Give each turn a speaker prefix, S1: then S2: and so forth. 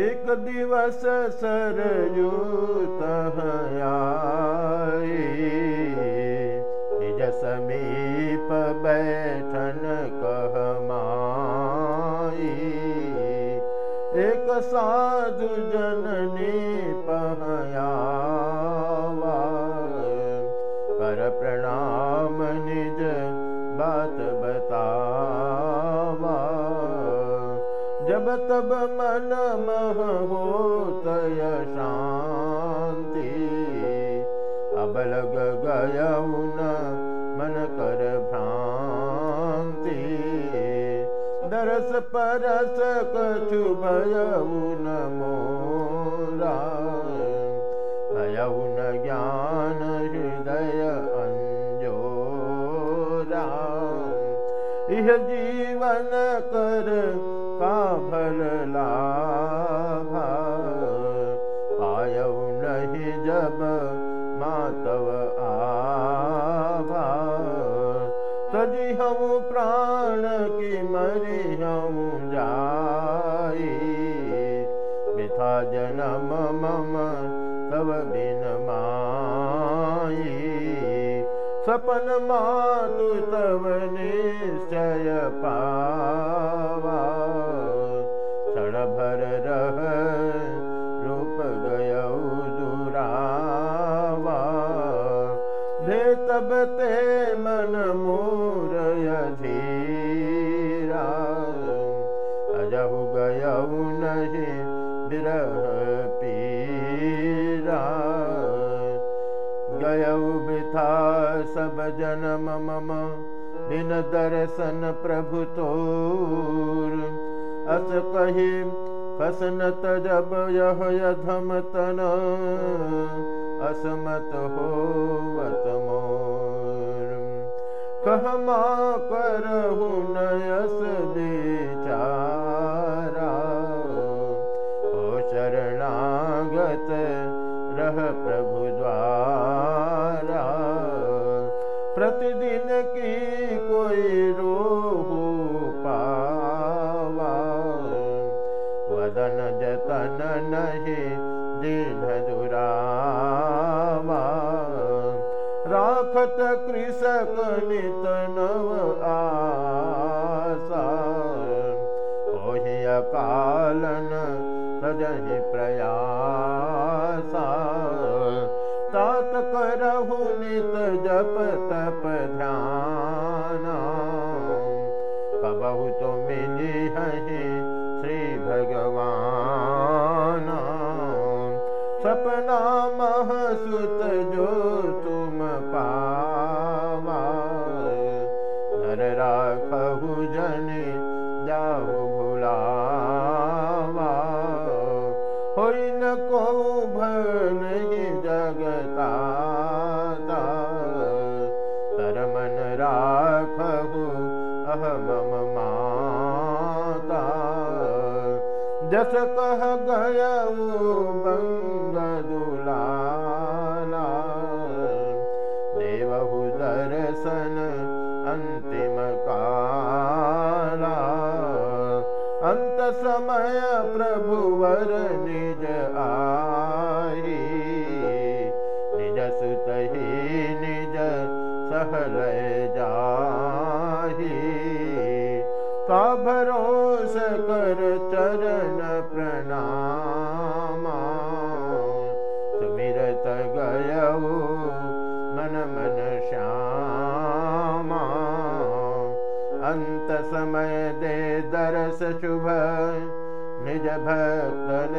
S1: एक दिवस सरयूत निज समीप बैठन कहमाई एक साधु जननी पहया जब तब मन मह तय शांति। अब लग गय मन कर भ्रांति। दरस परस कछु भयऊ न मोरा। न ज्ञान हृदय अंजोरा। इह जीवन कर लाभा? पायऊ नहीं जब मातव आभा। तजी हम प्राण की मरी जाई। मिथा जन्म मम तव बिन माई। सपन मातु तव निश्चय पावा ते मन मोर धीरा अजहु गय नहीं विरह पीरा। गय वृथा सब जन्म मम बिन दर्शन प्रभु तोर। अस कही कसनत जब यह यधम तन। असमत हो मोर कहमा करहु नयस बिचारा ओ शरणागत रह प्रभु द्वारा। प्रतिदिन की कोई रोहु पावा। वदन जतन नहीं दीन दुरावा। राखत कृषक नित सजहि प्रयासा। तात करहु नित जप तप ध्यान। कबहु तो मिली हहि श्री भगवान। सपना महसुत अहमम माता जस कह गयऊ बंग दुलाला देवहु दर्शन अंतिम काला अंत समय प्रभु वर निज आई निज सुत ही निज सहल का भरोस कर चरण प्रणामा? सुमिरत गयऊ मन मन श्यामा। अंत समय दे दरस शुभ निज नाथ